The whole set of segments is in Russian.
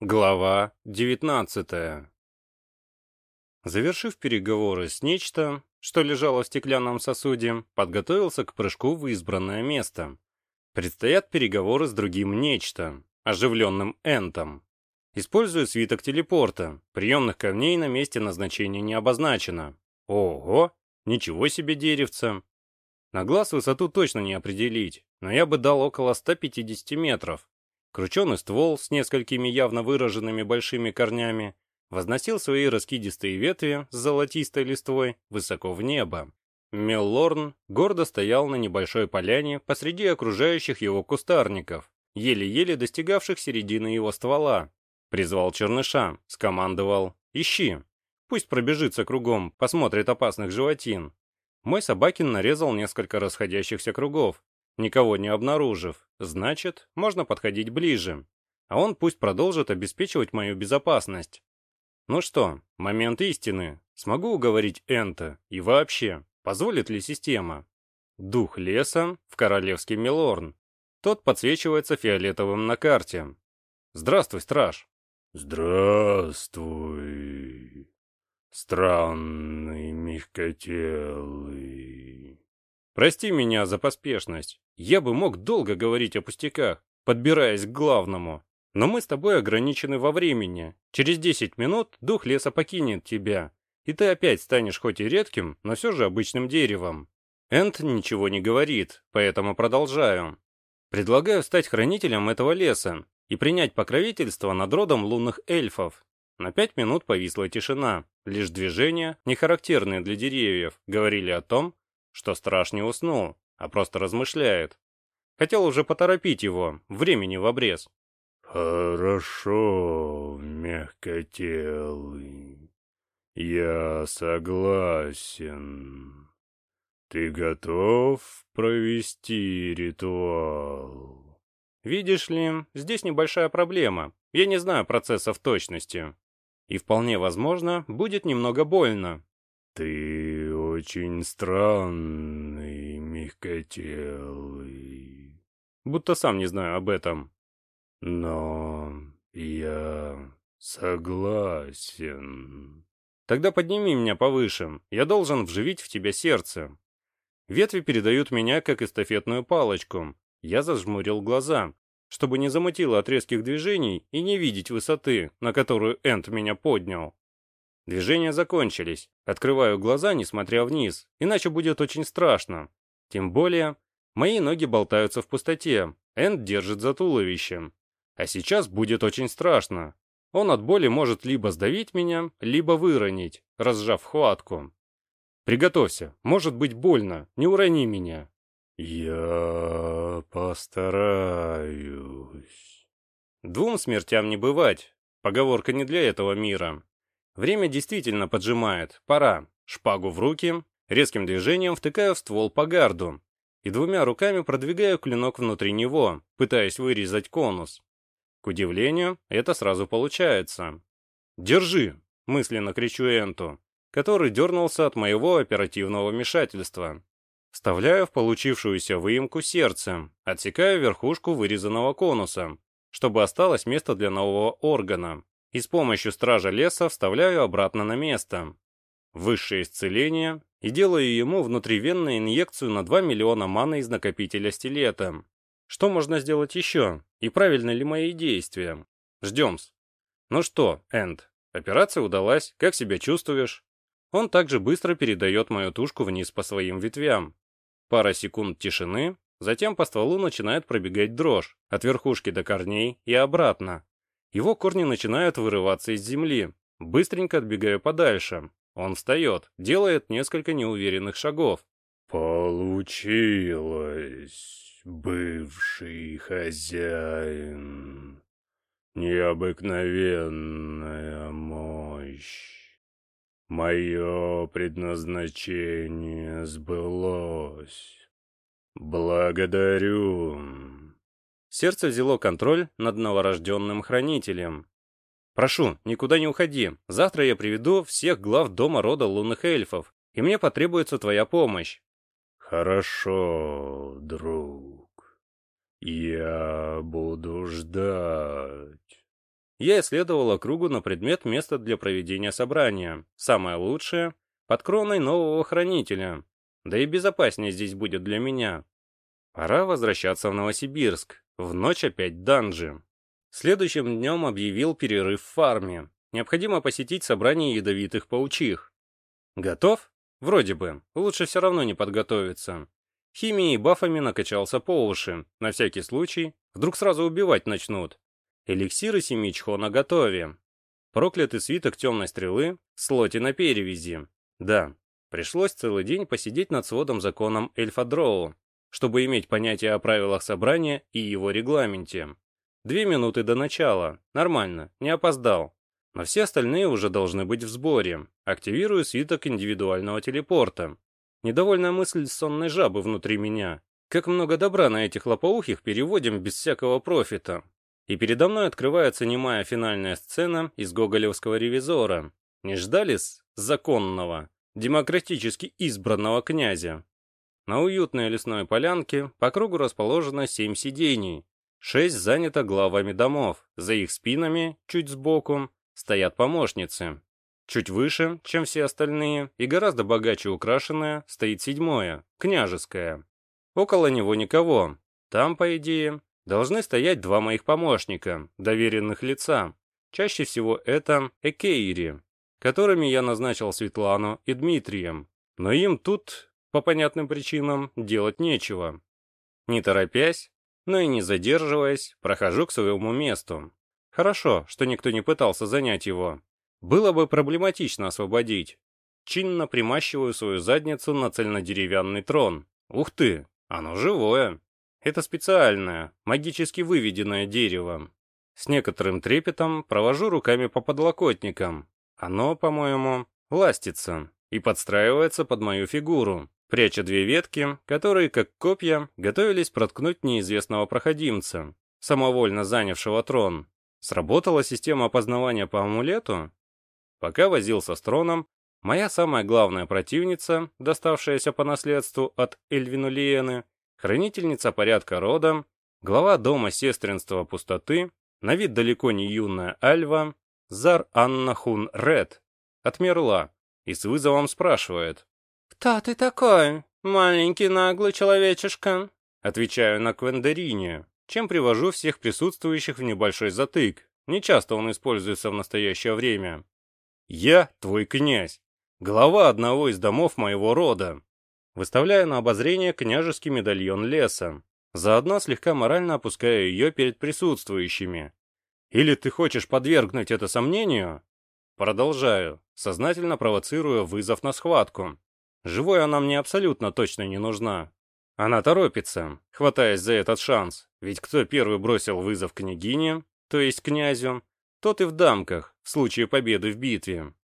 Глава 19 Завершив переговоры с нечто, что лежало в стеклянном сосуде, подготовился к прыжку в избранное место. Предстоят переговоры с другим нечто, оживленным энтом. Использую свиток телепорта, приемных камней на месте назначения не обозначено. Ого, ничего себе деревце. На глаз высоту точно не определить, но я бы дал около 150 метров. Крученый ствол с несколькими явно выраженными большими корнями возносил свои раскидистые ветви с золотистой листвой высоко в небо. Меллорн гордо стоял на небольшой поляне посреди окружающих его кустарников, еле-еле достигавших середины его ствола. Призвал черныша, скомандовал «Ищи». Пусть пробежится кругом, посмотрит опасных животин. Мой собакин нарезал несколько расходящихся кругов, никого не обнаружив. Значит, можно подходить ближе. А он пусть продолжит обеспечивать мою безопасность. Ну что, момент истины. Смогу уговорить Энта? И вообще, позволит ли система? Дух леса в королевский Милорн. Тот подсвечивается фиолетовым на карте. Здравствуй, страж. Здравствуй, странный мягкотелый. Прости меня за поспешность. Я бы мог долго говорить о пустяках, подбираясь к главному. Но мы с тобой ограничены во времени. Через 10 минут дух леса покинет тебя, и ты опять станешь хоть и редким, но все же обычным деревом. Энд ничего не говорит, поэтому продолжаю. Предлагаю стать хранителем этого леса и принять покровительство над родом лунных эльфов. На пять минут повисла тишина. Лишь движения, не характерные для деревьев, говорили о том, что страж не уснул, а просто размышляет. Хотел уже поторопить его, времени в обрез. «Хорошо, мягкотелый. Я согласен. Ты готов провести ритуал?» «Видишь ли, здесь небольшая проблема. Я не знаю процесса в точности. И вполне возможно, будет немного больно». «Ты очень странный, мягкотелый». Будто сам не знаю об этом. Но я согласен. Тогда подними меня повыше. Я должен вживить в тебя сердце. Ветви передают меня, как эстафетную палочку. Я зажмурил глаза, чтобы не замутило от резких движений и не видеть высоты, на которую Энд меня поднял. Движения закончились. Открываю глаза, несмотря вниз, иначе будет очень страшно. Тем более, мои ноги болтаются в пустоте. Энд держит за туловищем. А сейчас будет очень страшно. Он от боли может либо сдавить меня, либо выронить, разжав хватку. Приготовься, может быть больно, не урони меня. Я постараюсь. Двум смертям не бывать. Поговорка не для этого мира. Время действительно поджимает, пора. Шпагу в руки, резким движением втыкаю в ствол по гарду и двумя руками продвигаю клинок внутри него, пытаясь вырезать конус. К удивлению, это сразу получается. «Держи!» — мысленно кричу Энту, который дернулся от моего оперативного вмешательства. Вставляю в получившуюся выемку сердце, отсекаю верхушку вырезанного конуса, чтобы осталось место для нового органа, и с помощью стража леса вставляю обратно на место. Высшее исцеление, и делаю ему внутривенную инъекцию на 2 миллиона маны из накопителя стилета, что можно сделать еще? И правильно ли мои действия? Ждем-с. Ну что, Энд, операция удалась, как себя чувствуешь? Он также быстро передает мою тушку вниз по своим ветвям. Пара секунд тишины, затем по стволу начинает пробегать дрожь, от верхушки до корней и обратно. Его корни начинают вырываться из земли. Быстренько отбегаю подальше. Он встает, делает несколько неуверенных шагов. «Получилось!» бывший хозяин. Необыкновенная мощь. Мое предназначение сбылось. Благодарю. Сердце взяло контроль над новорожденным хранителем. Прошу, никуда не уходи. Завтра я приведу всех глав дома рода лунных эльфов, и мне потребуется твоя помощь. Хорошо, друг. Я буду ждать. я исследовал округу на предмет места для проведения собрания. Самое лучшее — под кроной нового хранителя. Да и безопаснее здесь будет для меня. Пора возвращаться в Новосибирск. В ночь опять данжи. Следующим днем объявил перерыв в фарме. Необходимо посетить собрание ядовитых паучих. Готов? Вроде бы. Лучше все равно не подготовиться. Химией и бафами накачался по уши. На всякий случай. Вдруг сразу убивать начнут. Эликсиры семичхо на готове. Проклятый свиток темной стрелы, слоти на перевязи. Да, пришлось целый день посидеть над сводом законом Эльфа Дроу, чтобы иметь понятие о правилах собрания и его регламенте. Две минуты до начала. Нормально, не опоздал. Но все остальные уже должны быть в сборе. Активирую свиток индивидуального телепорта. Недовольная мысль сонной жабы внутри меня. Как много добра на этих лопоухих переводим без всякого профита. И передо мной открывается немая финальная сцена из гоголевского ревизора. Не ждали-с законного, демократически избранного князя? На уютной лесной полянке по кругу расположено семь сидений. Шесть занято главами домов. За их спинами, чуть сбоку, стоят помощницы. Чуть выше, чем все остальные, и гораздо богаче украшенная, стоит седьмое, княжеское. Около него никого. Там, по идее, должны стоять два моих помощника, доверенных лица. Чаще всего это Экейри, которыми я назначил Светлану и Дмитрием. Но им тут, по понятным причинам, делать нечего. Не торопясь, но и не задерживаясь, прохожу к своему месту. Хорошо, что никто не пытался занять его. Было бы проблематично освободить. Чинно примащиваю свою задницу на цельнодеревянный трон. Ух ты, оно живое. Это специальное, магически выведенное дерево. С некоторым трепетом провожу руками по подлокотникам. Оно, по-моему, ластится и подстраивается под мою фигуру, пряча две ветки, которые, как копья, готовились проткнуть неизвестного проходимца, самовольно занявшего трон. Сработала система опознавания по амулету? Пока возился с троном, моя самая главная противница, доставшаяся по наследству от Эльвинулиены, хранительница порядка рода, глава дома сестринства пустоты, на вид далеко не юная Альва, Зар Анна Хун Ред, отмерла и с вызовом спрашивает. «Кто ты такой, маленький наглый человечишка?» Отвечаю на Квендерине, чем привожу всех присутствующих в небольшой затык. Нечасто он используется в настоящее время. «Я твой князь, глава одного из домов моего рода». Выставляю на обозрение княжеский медальон леса, заодно слегка морально опускаю ее перед присутствующими. Или ты хочешь подвергнуть это сомнению? Продолжаю, сознательно провоцируя вызов на схватку. Живой она мне абсолютно точно не нужна. Она торопится, хватаясь за этот шанс, ведь кто первый бросил вызов княгине, то есть князю, тот и в дамках, в случае победы в битве.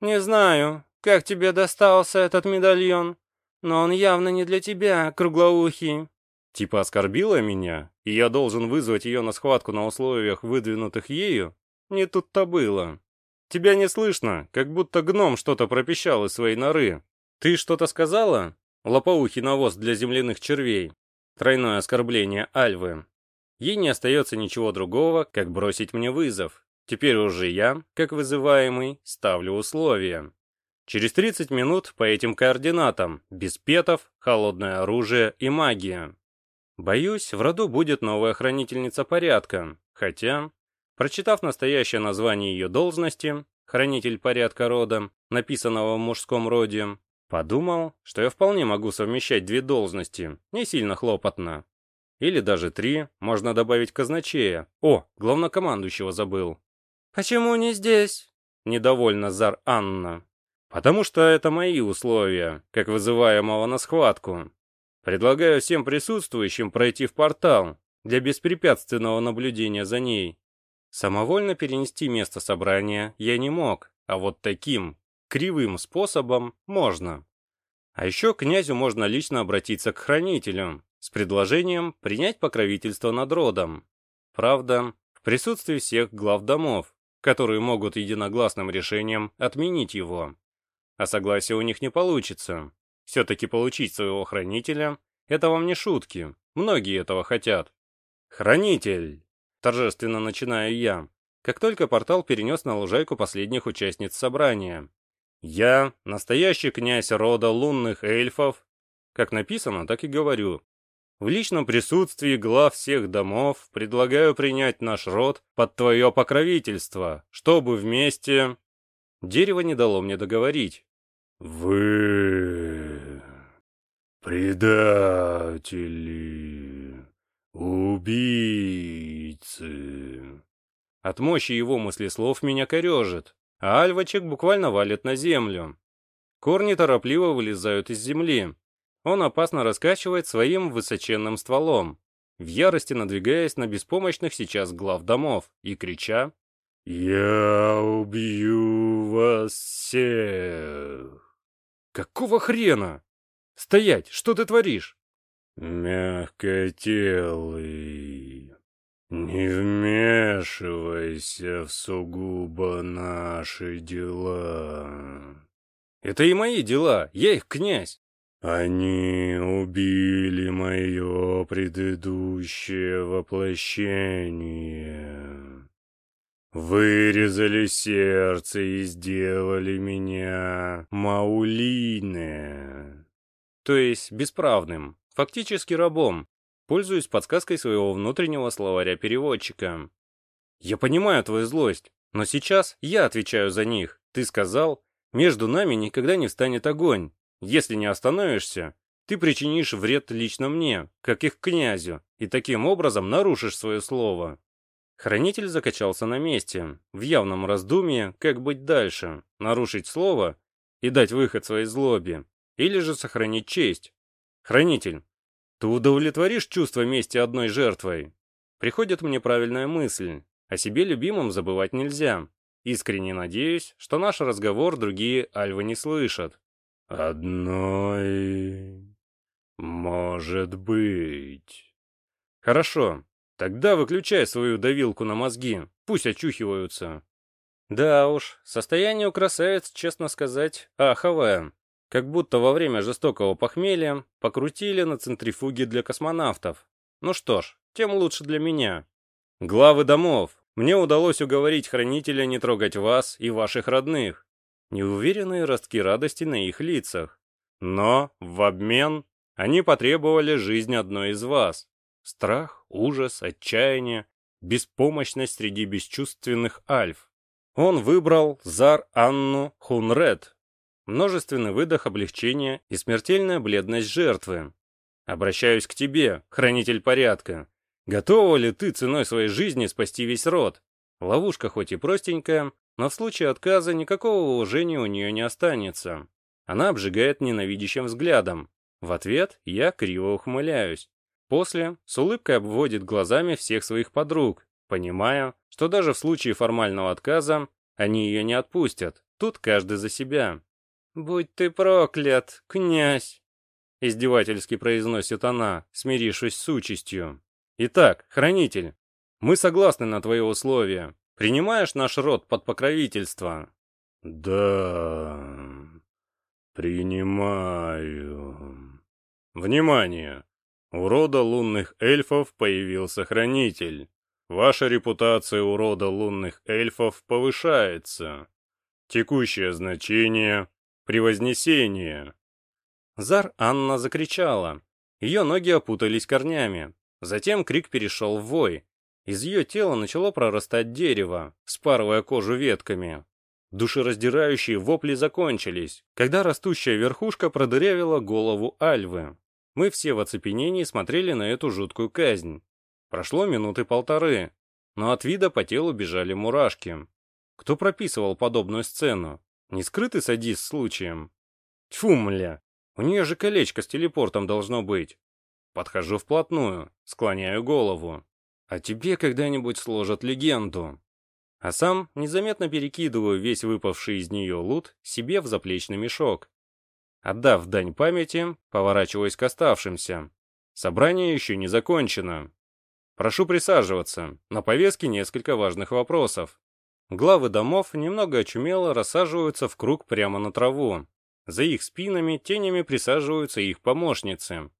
«Не знаю, как тебе достался этот медальон, но он явно не для тебя, круглоухий». Типа оскорбила меня, и я должен вызвать ее на схватку на условиях, выдвинутых ею? Не тут-то было. Тебя не слышно, как будто гном что-то пропищал из своей норы. Ты что-то сказала? Лопоухий навоз для земляных червей. Тройное оскорбление Альвы. Ей не остается ничего другого, как бросить мне вызов. Теперь уже я, как вызываемый, ставлю условия. Через 30 минут по этим координатам, без петов, холодное оружие и магия. Боюсь, в роду будет новая хранительница порядка, хотя, прочитав настоящее название ее должности, хранитель порядка рода, написанного в мужском роде, подумал, что я вполне могу совмещать две должности, не сильно хлопотно. Или даже три, можно добавить казначея. О, главнокомандующего забыл. «Почему не здесь?» — недовольна Зар Анна. «Потому что это мои условия, как вызываемого на схватку. Предлагаю всем присутствующим пройти в портал для беспрепятственного наблюдения за ней. Самовольно перенести место собрания я не мог, а вот таким, кривым способом можно. А еще князю можно лично обратиться к хранителю с предложением принять покровительство над родом. Правда, в присутствии всех глав домов, которые могут единогласным решением отменить его. А согласия у них не получится. Все-таки получить своего хранителя — это вам не шутки. Многие этого хотят. «Хранитель!» — торжественно начинаю я. как только портал перенес на лужайку последних участниц собрания. «Я, настоящий князь рода лунных эльфов, как написано, так и говорю, в личном присутствии глав всех домов предлагаю принять наш род под твое покровительство, чтобы вместе...» Дерево не дало мне договорить. «Вы... предатели, убийцы...» От мощи его мыслеслов меня корежит, а альвачек буквально валит на землю. Корни торопливо вылезают из земли. Он опасно раскачивает своим высоченным стволом, в ярости надвигаясь на беспомощных сейчас глав домов и крича «Я убью вас всех!» «Какого хрена? Стоять! Что ты творишь?» «Мягкотелый, не вмешивайся в сугубо наши дела». «Это и мои дела, я их князь». «Они убили мое предыдущее воплощение. Вырезали сердце и сделали меня маулине». То есть бесправным, фактически рабом, пользуюсь подсказкой своего внутреннего словаря-переводчика. Я понимаю твою злость, но сейчас я отвечаю за них. Ты сказал, между нами никогда не встанет огонь. Если не остановишься, ты причинишь вред лично мне, как их князю, и таким образом нарушишь свое слово. Хранитель закачался на месте, в явном раздумье, как быть дальше, нарушить слово и дать выход своей злобе, или же сохранить честь. Хранитель, ты удовлетворишь чувство мести одной жертвой? Приходит мне правильная мысль. О себе любимом забывать нельзя. Искренне надеюсь, что наш разговор другие альвы не слышат. «Одной... может быть...» «Хорошо, тогда выключай свою давилку на мозги, пусть очухиваются». Да уж, состояние у красавиц, честно сказать, аховое. Как будто во время жестокого похмелья покрутили на центрифуге для космонавтов. Ну что ж, тем лучше для меня. Главы домов, мне удалось уговорить хранителя не трогать вас и ваших родных. Неуверенные ростки радости на их лицах. Но, в обмен, они потребовали жизнь одной из вас. Страх, ужас, отчаяние, беспомощность среди бесчувственных альф. Он выбрал Зар Анну Хунред, множественный выдох облегчения и смертельная бледность жертвы. Обращаюсь к тебе, хранитель порядка. Готова ли ты ценой своей жизни спасти весь род? Ловушка хоть и простенькая, но в случае отказа никакого уважения у нее не останется. Она обжигает ненавидящим взглядом. В ответ я криво ухмыляюсь. После с улыбкой обводит глазами всех своих подруг, понимая, что даже в случае формального отказа они ее не отпустят. Тут каждый за себя. «Будь ты проклят, князь!» Издевательски произносит она, смирившись с участью. «Итак, хранитель, мы согласны на твои условия. Принимаешь наш род под покровительство?» «Да, принимаю». «Внимание! У рода лунных эльфов появился хранитель. Ваша репутация у рода лунных эльфов повышается. Текущее значение Превознесение!» Зар Анна закричала. Ее ноги опутались корнями. Затем крик перешел в вой. Из ее тела начало прорастать дерево, спарывая кожу ветками. Душераздирающие вопли закончились, когда растущая верхушка продырявила голову Альвы. Мы все в оцепенении смотрели на эту жуткую казнь. Прошло минуты полторы, но от вида по телу бежали мурашки. Кто прописывал подобную сцену? Не скрытый садист случаем? Тьфу, мля, у нее же колечко с телепортом должно быть. Подхожу вплотную, склоняю голову. А тебе когда-нибудь сложат легенду. А сам незаметно перекидываю весь выпавший из нее лут себе в заплечный мешок. Отдав дань памяти, поворачиваюсь к оставшимся. Собрание еще не закончено. Прошу присаживаться, на повестке несколько важных вопросов. Главы домов немного очумело рассаживаются в круг прямо на траву. За их спинами тенями присаживаются их помощницы.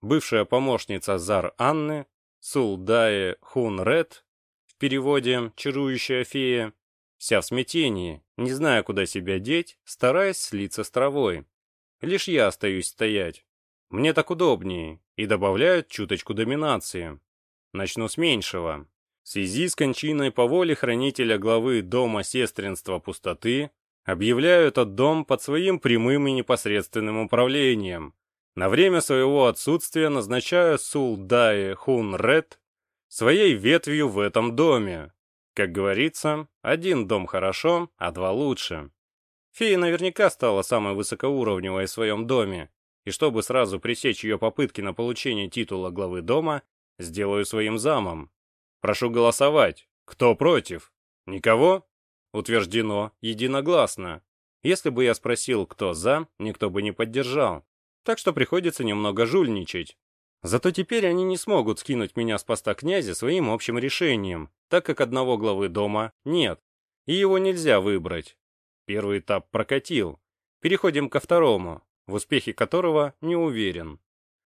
Бывшая помощница Зар Анны, Сулдае Хун Ред, переводе «чарующая фея», вся в смятении, не зная, куда себя деть, стараясь слиться с травой. Лишь я остаюсь стоять. Мне так удобнее, и добавляют чуточку доминации. Начну с меньшего. В связи с кончиной по воле хранителя главы Дома Сестринства Пустоты, объявляю этот дом под своим прямым и непосредственным управлением. На время своего отсутствия назначаю Сулдае Хун Ред своей ветвью в этом доме. Как говорится, один дом хорошо, а два лучше. Фея наверняка стала самой высокоуровневой в своем доме, и чтобы сразу пресечь ее попытки на получение титула главы дома, сделаю своим замом. Прошу голосовать. Кто против? Никого? Утверждено единогласно. Если бы я спросил, кто за, никто бы не поддержал. Так что приходится немного жульничать. Зато теперь они не смогут скинуть меня с поста князя своим общим решением, так как одного главы дома нет, и его нельзя выбрать. Первый этап прокатил. Переходим ко второму, в успехе которого не уверен.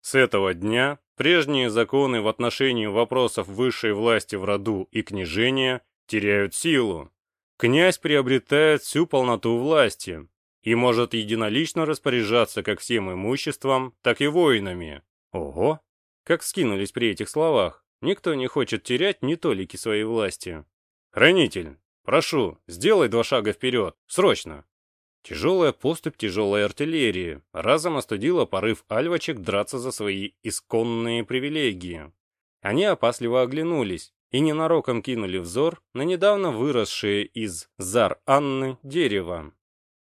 С этого дня прежние законы в отношении вопросов высшей власти в роду и княжения теряют силу. Князь приобретает всю полноту власти и может единолично распоряжаться как всем имуществом, так и воинами. Ого! Как скинулись при этих словах. Никто не хочет терять ни толики своей власти. Хранитель, прошу, сделай два шага вперед, срочно. Тяжелая поступь тяжелой артиллерии разом остудила порыв альвачек драться за свои исконные привилегии. Они опасливо оглянулись и ненароком кинули взор на недавно выросшее из зар Анны дерево.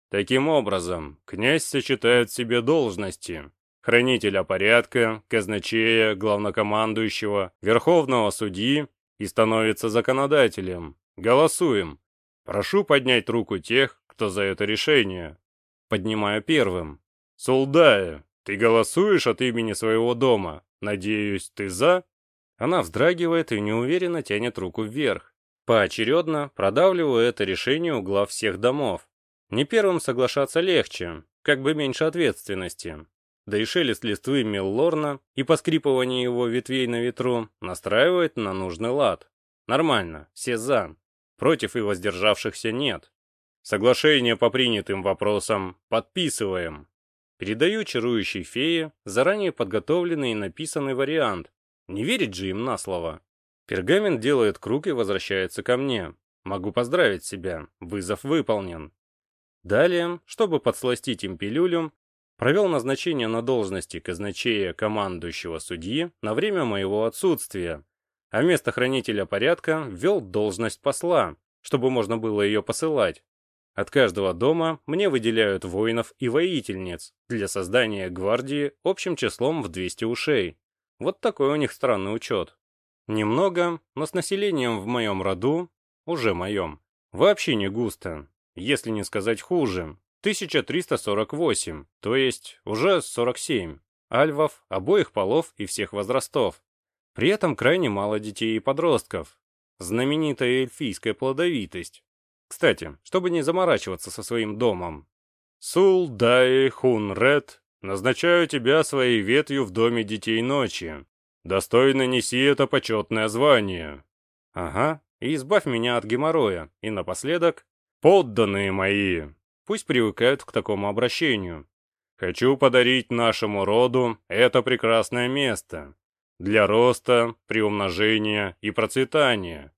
Таким образом, князь сочетает в себе должности хранителя порядка, казначея, главнокомандующего, верховного судьи и становится законодателем. Голосуем. Прошу поднять руку тех, кто за это решение. Поднимаю первым. Солдая, ты голосуешь от имени своего дома? Надеюсь, ты за? Она вздрагивает и неуверенно тянет руку вверх. Поочередно продавливаю это решение у глав всех домов. Не первым соглашаться легче, как бы меньше ответственности. Да и шелест листвы Меллорна и поскрипывание его ветвей на ветру настраивает на нужный лад. Нормально, все за. Против и воздержавшихся нет. Соглашение по принятым вопросам подписываем. Передаю чарующей фее заранее подготовленный и написанный вариант. Не верить же им на слово. Пергамент делает круг и возвращается ко мне. Могу поздравить себя, вызов выполнен. Далее, чтобы подсластить им пилюлю, провел назначение на должности казначея командующего судьи на время моего отсутствия, а вместо хранителя порядка ввел должность посла, чтобы можно было ее посылать. От каждого дома мне выделяют воинов и воительниц для создания гвардии общим числом в 200 ушей. Вот такой у них странный учет. Немного, но с населением в моем роду, уже моем, вообще не густо, если не сказать хуже. 1348, то есть уже 47. Альвов, обоих полов и всех возрастов. При этом крайне мало детей и подростков. Знаменитая эльфийская плодовитость. Кстати, чтобы не заморачиваться со своим домом. Сул Дай Хун Ред, назначаю тебя своей ветвью в доме детей ночи. Достойно неси это почетное звание. Ага, и избавь меня от геморроя. И напоследок, подданные мои, пусть привыкают к такому обращению. Хочу подарить нашему роду это прекрасное место для роста, приумножения и процветания.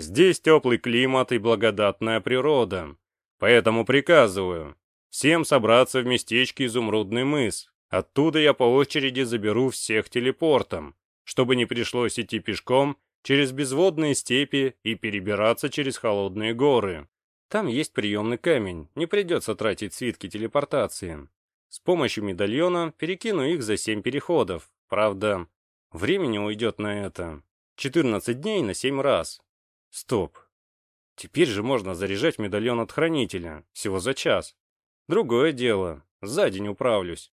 Здесь теплый климат и благодатная природа. Поэтому приказываю всем собраться в местечке Изумрудный мыс. Оттуда я по очереди заберу всех телепортом, чтобы не пришлось идти пешком через безводные степи и перебираться через холодные горы. Там есть приемный камень, не придется тратить свитки телепортации. С помощью медальона перекину их за семь переходов. Правда, времени уйдет на это. 14 дней на 7 раз. Стоп. Теперь же можно заряжать медальон от хранителя. Всего за час. Другое дело. За день управлюсь.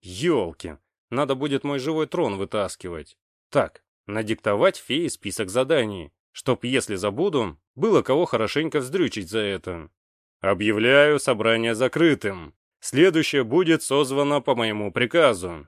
Ёлки. Надо будет мой живой трон вытаскивать. Так, надиктовать фее список заданий, чтоб, если забуду, было кого хорошенько вздрючить за это. Объявляю собрание закрытым. Следующее будет созвано по моему приказу.